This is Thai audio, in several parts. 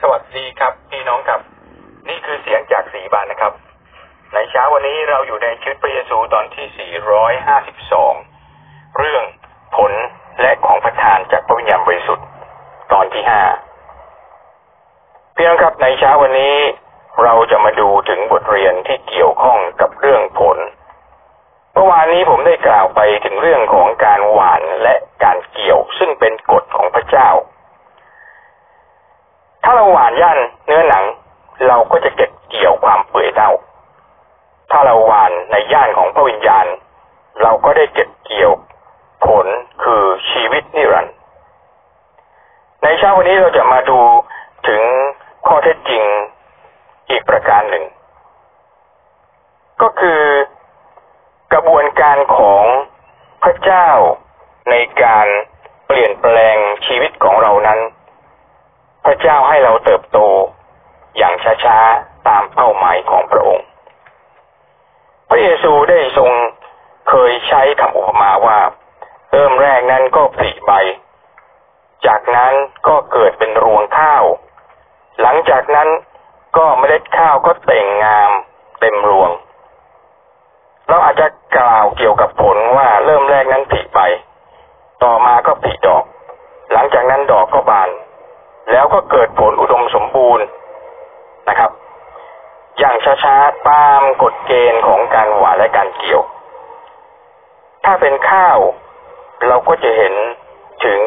สวัสดีครับพี่น้องครับ นี่คือเสียงจากสีบานนะครับ ในเช้าวันนี้เราอยู่ในชีวิตพระเยซูตอนที่ 452 เรื่องผลและของประทานจากพระวิญญาณบริสุทธิ์ตอนที่ 5 พี่น้องครับในเช้าวันนี้เราจะมาดูถึงบทเรียนที่เกี่ยวข้องกับเรื่องผลเมื่อวานนี้ผมได้กล่าวไปถึงเรื่องของการหวานและการเกี่ยว ซึ่งเป็นกฎของพระเจ้า เราหวานย่านเนื้อหนัง เราก็จะเก็บเกี่ยวความเปื่อยเน่า ถ้าเราหวานในย่านของพระวิญญาณ เราก็ได้เก็บเกี่ยว ผลคือชีวิตนิรันดร์ในเช้าวันนี้เราจะมาดูถึงข้อเท็จจริงอีกประการหนึ่ง ก็คือกระบวนการของพระเจ้าในการเปลี่ยนแปลงชีวิตของเรานั้น พ ระเจ้าให้เราเติบโตอย่างช้าๆตามเป้าหมายของพระองค์ พระเยซูได้ทรงเคยใช้คำอุปมาว่าเริ่มแรกนั้นก็ผลิใบ จากนั้นก็เกิดเป็นรวงข้าว หลังจากนั้นก็เมล็ดข้าวก็เต่งงามเต็มรวง เราอาจจะกล่าวเกี่ยวกับผลว่าเริ่มแรกนั้นผลิใบ ต่อมาก็ผลิดอก หลังจากนั้นดอกก็บาน แล้วก็เกิดผลอุดมสมบูรณ์นะครับ อย่างช้าๆตามกฎเกณฑ์ของการหว่านและการเกี่ยว ถ้าเป็นข้าว เราก็จะเห็นถึง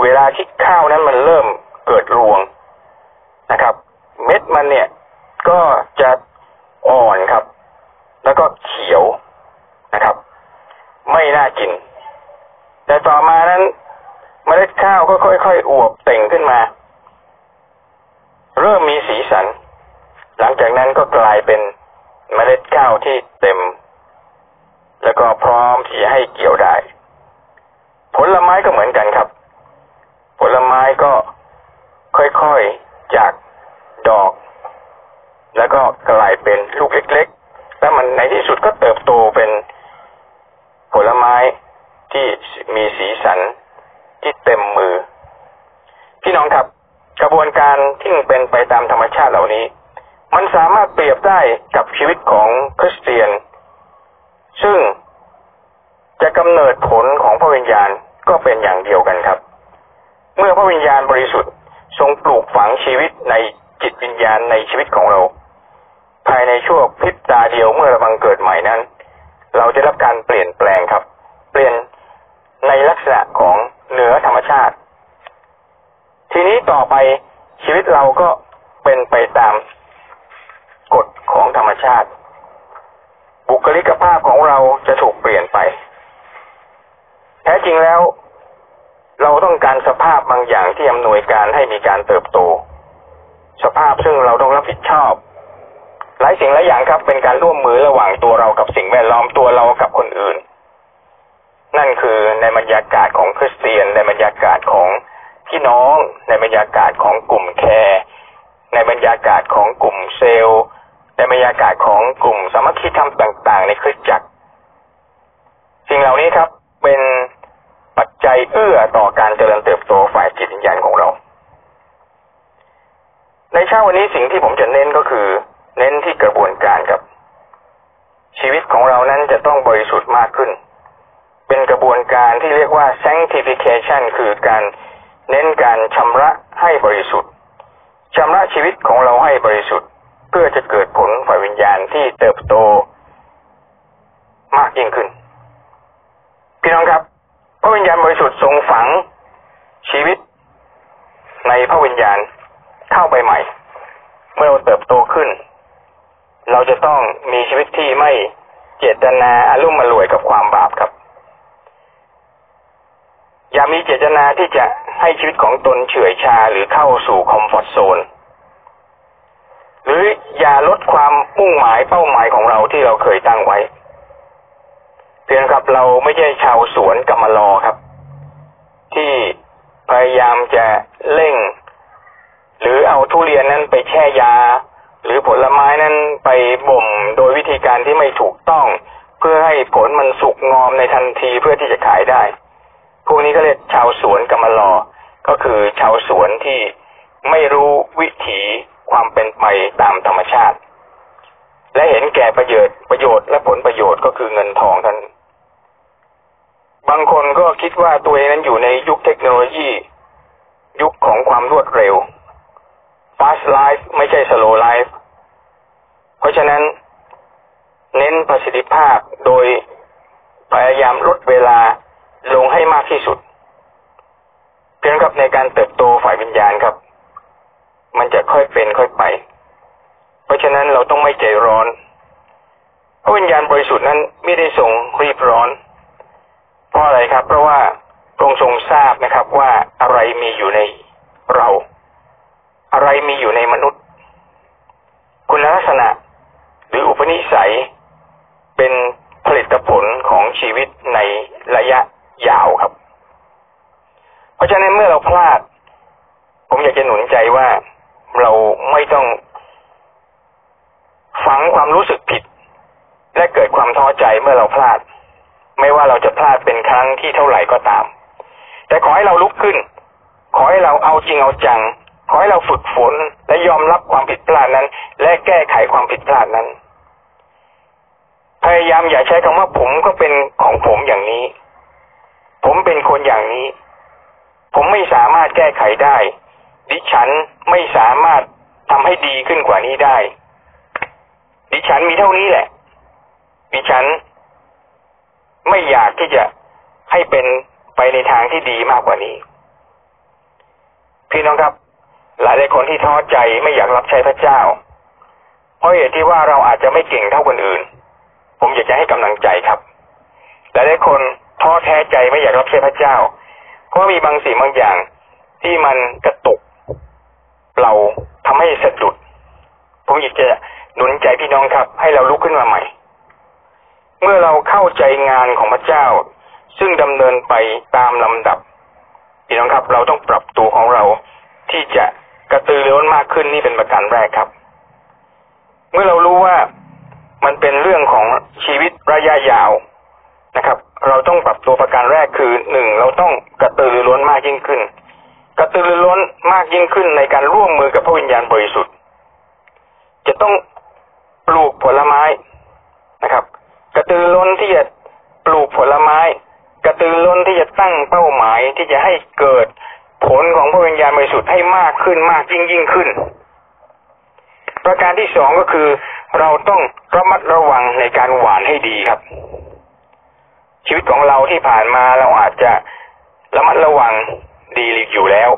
เวลาที่ข้าวนั้นมันเริ่มเกิดรวงนะครับ เม็ดมันเนี่ยก็จะอ่อนครับ แล้วก็เขียวนะครับ ไม่น่ากิน แต่ต่อมานั้นเมล็ดข้าวก็ค่อยๆอวบเต่งขึ้นมา เริ่มมีสีสัน หลังจากนั้นก็กลายเป็นเมล็ดข้าวที่เต็ม แล้วก็พร้อมที่จะให้เกี่ยวได้ ผลไม้ก็เหมือนกันครับ ผลไม้ก็ค่อยๆจากดอก แล้วก็กลายเป็นลูกเล็กๆ แล้วมันในที่สุดก็เติบโตเป็นผลไม้ที่มีสีสันที่เต็มมือ พี่น้องครับ บวนการที่เป็นไปตามธรรมชาติเหล่านี้ มันสามารถเปรียบได้กับชีวิตของคริสเตียน ซึ่งจะกำเนิดผลของพระวิญญาณก็เป็นอย่างเดียวกันครับ เมื่อพระวิญญาณบริสุทธิ์ทรงปลูกฝังชีวิตในจิตวิญญาณในชีวิตของเรา ภายในช่วงพริบตาเดียวเมื่อเราบังเกิดใหม่นั้น เราจะรับการเปลี่ยนแปลงครับ เปลี่ยนในลักษณะของเหนือธรรมชาติ ทีนี้ต่อไปชีวิตเราก็เป็นไปตามกฎของธรรมชาติ บุคลิกภาพของเราจะถูกเปลี่ยนไป แท้จริงแล้ว เราต้องการสภาพบางอย่างที่อำนวยการให้มีการเติบโต สภาพซึ่งเราต้องรับผิดชอบ หลายสิ่งหลายอย่างครับเป็นการร่วมมือระหว่างตัวเรากับสิ่งแวดล้อมตัวเรากับคนอื่น นั่นคือในบรรยากาศของคริสเตียนในบรรยากาศของ พี่น้องในบรรยากาศของกลุ่มแคร์ในบรรยากาศของกลุ่มเซลล์ในบรรยากาศของกลุ่มสามัคคีธรรมต่าง ๆ ในคริสตจักร สิ่งเหล่านี้ครับเป็นปัจจัยเอื้อต่อการเจริญเติบโตฝ่ายจิตวิญญาณของเรา ในเช้าวันนี้สิ่งที่ผมจะเน้นก็คือ เน้นที่กระบวนการครับ ชีวิตของเรานั้นจะต้องบริสุทธิ์มากขึ้น เป็นกระบวนการที่เรียกว่า sanctification คือการ เน้นการชำระให้บริสุทธิ์ชำระชีวิตของเราให้บริสุทธิ์ เพื่อจะเกิดผลฝ่ายวิญญาณที่เติบโตมากยิ่งขึ้น พี่น้องครับ พระวิญญาณบริสุทธิ์ทรงฝังชีวิต ในพระวิญญาณเข้าไปใหม่ เมื่อเราเติบโตขึ้น เราจะต้องมีชีวิตที่ไม่เจตนาอารุ่มมารวยกับความบาปครับ อย่ามีเจตนาที่จะให้ชีวิตของตนเฉื่อยชาหรือเข้าสู่คอมฟอร์ทโซน หรืออย่าลดความมุ่งหมายเป้าหมายของเราที่เราเคยตั้งไว้ เพียงครับเราไม่ใช่ชาวสวนกรรมลอครับ ที่พยายามจะเร่ง หรือเอาทุเรียนนั้นไปแช่ยา หรือผลไม้นั้นไปบ่มโดยวิธีการที่ไม่ถูกต้อง เพื่อให้ผลมันสุกงอมในทันทีเพื่อที่จะขายได้ พวกนี้ก็เรียกชาวสวนกรรมลอ ก็คือชาวสวนที่ไม่รู้วิถีความเป็นไปตามธรรมชาติ และเห็นแก่ประโยชน์ประโยชน์และผลประโยชน์ก็คือเงินทองท่านบางคนก็คิดว่าตัวเองนั้นอยู่ในยุคเทคโนโลยี ยุคของความรวดเร็ว fast life ไม่ใช่ slow life เพราะฉะนั้น เน้นประสิทธิภาพโดยพยายามลดเวลา ลงให้มากที่สุดเพียงกับในการเติบโตฝ่ายวิญญาณครับ มันจะค่อยเป็นค่อยไป เพราะฉะนั้นเราต้องไม่ใจร้อนพระวิญญาณบริสุทธิ์นั้นไม่ได้ทรงรีบร้อน เพราะอะไรครับ เพราะว่าพระองค์ทรงทราบนะครับว่าอะไรมีอยู่ในเรา อะไรมีอยู่ในมนุษย์ คุณลักษณะหรืออุปนิสัยเป็นผลิตผลของชีวิตในระยะยาวครับ เพราะฉะนั้นเมื่อเราพลาด ผมอยากจะหนุนใจว่าเราไม่ต้องฝัง ความรู้สึกผิด และเกิดความท้อใจเมื่อเราพลาด ไม่ว่าเราจะพลาดเป็นครั้งที่เท่าไหร่ก็ตาม แต่ขอให้เราลุกขึ้น ขอให้เราเอาจริงเอาจัง ขอให้เราฝึกฝนและยอมรับความผิดพลาดนั้น และแก้ไขความผิดพลาดนั้น พยายามอย่าใช้คำว่าผมก็เป็นของผมอย่างนี้ ผมเป็นคนอย่างนี้ ผมไม่สามารถแก้ไขได้ ดิฉันไม่สามารถทำให้ดีขึ้นกว่านี้ได้ ฉันมีเท่านี้แหละดิฉันไม่อยากที่จะให้เป็นไปในทางที่ดีมากกว่านี้ พี่น้องครับ หลายหลายคนที่ท้อใจไม่อยากรับใช้พระเจ้า เพราะเหตุที่ว่าเราอาจจะไม่เก่งเท่าคนอื่น ผมอยากจะให้กำลังใจครับ หลายหลายคนท้อแท้ใจไม่อยากรับใช้พระเจ้าเพราะมีบางสิ่งบางอย่างที่มันกระตุก เราทำให้สะดุด ผมอยากจะ หนุนใจพี่น้องครับ ให้เราลุกขึ้นมาใหม่ เมื่อเราเข้าใจงานของพระเจ้า ซึ่งดำเนินไปตามลำดับ พี่น้องครับ เราต้องปรับตัวของเราที่จะกระตือรือร้นมากขึ้นนี่เป็นประการแรกครับ เมื่อเรารู้ว่ามันเป็นเรื่องของชีวิตระยะยาวนะครับ เราต้องปรับตัวประการแรกคือหนึ่งเราต้องกระตือรือร้นมากยิ่งขึ้น กระตือรือร้นมากยิ่งขึ้นในการร่วมมือกับพระวิญญาณบริสุทธิ์ จะต้อง ปลูกผลไม้นะครับ กระตือร้นที่จะปลูกผลไม้ กระตือร้นที่จะตั้งเป้าหมายที่จะให้เกิดผลของพระวิญญาณบริสุทธิ์ให้มากขึ้นมากยิ่งยิ่งขึ้น ประการที่สองก็คือเราต้องระมัดระวังในการหวานให้ดีครับ ชีวิตของเราที่ผ่านมาเราอาจจะระมัดระวังดีอยู่แล้ว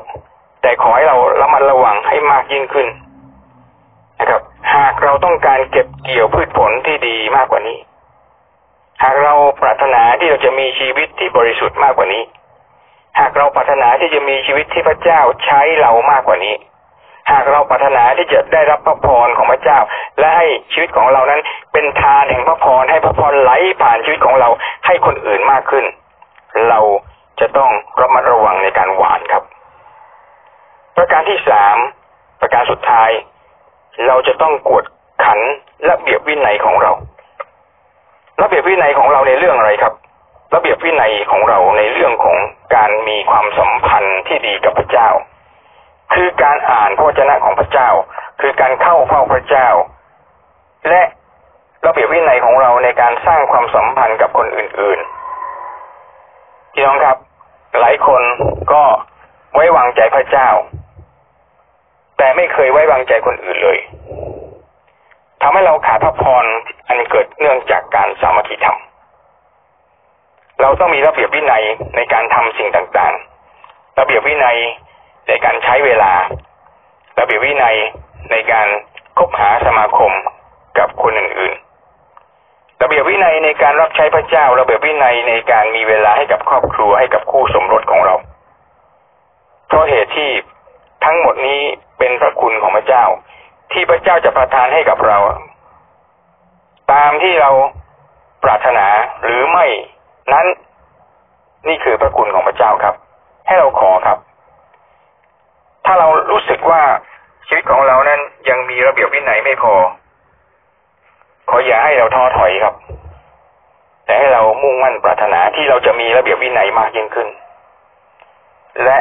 แต่ขอให้เราระมัดระวังให้มากยิ่งขึ้น นะครับ หากเราต้องการเก็บเกี่ยวพืชผลที่ดีมากกว่านี้ หากเราปรารถนาที่เราจะมีชีวิตที่บริสุทธิ์มากกว่านี้ หากเราปรารถนาที่จะมีชีวิตที่พระเจ้าใช้เรามากกว่านี้ หากเราปรารถนาที่จะได้รับพระพรของพระเจ้า และให้ชีวิตของเรานั้นเป็นทานแห่งพระพรให้พระพรไหลผ่านชีวิตของเราให้คนอื่นมากขึ้น เราจะต้องระมัดระวังในการหวานครับ ประการที่สามประการสุดท้าย เราจะต้องกวดขันระเบียบวินัยของเรา ระเบียบวินัยของเราในเรื่องอะไรครับ ระเบียบวินัยของเราในเรื่องของการมีความสัมพันธ์ที่ดีกับพระเจ้า คือการอ่านพระวจนะของพระเจ้า คือการเข้าเฝ้าพระเจ้า และระเบียบวินัยของเราในการสร้างความสัมพันธ์กับคนอื่นๆพี่น้องครับ หลายคนก็ไว้วางใจพระเจ้า แต่ไม่เคยไว้วางใจคนอื่นเลยทำให้เราขาดพระพรอันเกิดเนื่องจากการสามัคคีธรรม เราต้องมีระเบียบวินัยในการทำสิ่งต่างๆ ระเบียบวินัยในการใช้เวลา ระเบียบวินัยในการคบหาสมาคมกับคนอื่นๆ ระเบียบวินัยในการรับใช้พระเจ้า ระเบียบวินัยในการมีเวลาให้กับครอบครัวให้กับคู่สมรสของเรา เพราะเหตุที่ ทั้งหมดนี้เป็นพระคุณของพระเจ้า ที่พระเจ้าจะประทานให้กับเรา ตามที่เราปรารถนาหรือไม่นั้นนี่คือพระคุณของพระเจ้าครับ ให้เราขอครับ ถ้าเรารู้สึกว่าชีวิตของเรานั้นยังมีระเบียบวินัยไม่พอ ขออย่าให้เราท้อถอยครับ แต่ให้เรามุ่งมั่นปรารถนาที่เราจะมีระเบียบวินัยมากยิ่งขึ้น และ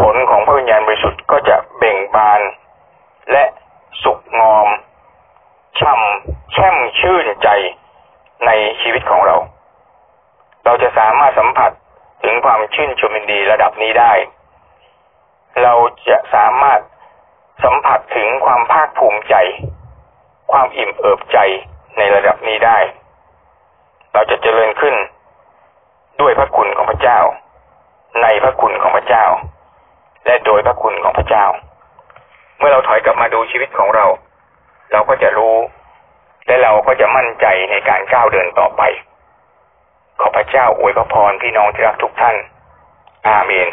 ผลของพระวิญญาณบริสุทธิ์ก็จะเบ่งบาน และสุกงอมช่ำแช่มชื่นใจในชีวิตของเรา เราจะสามารถสัมผัสถึงความชื่นชมยินดีระดับนี้ได้ เราจะสามารถสัมผัสถึงความภาคภูมิใจ ความอิ่มเอิบใจในระดับนี้ได้ เราจะเจริญขึ้นด้วยพระคุณของพระเจ้า ในพระคุณของพระเจ้า และโดยพระคุณของพระเจ้า เมื่อเราถอยกลับมาดูชีวิตของเรา เราก็จะรู้ และเราก็จะมั่นใจในการก้าวเดินต่อไป ขอพระเจ้าอวยพระพรพี่น้องที่รักทุกท่าน อาเมน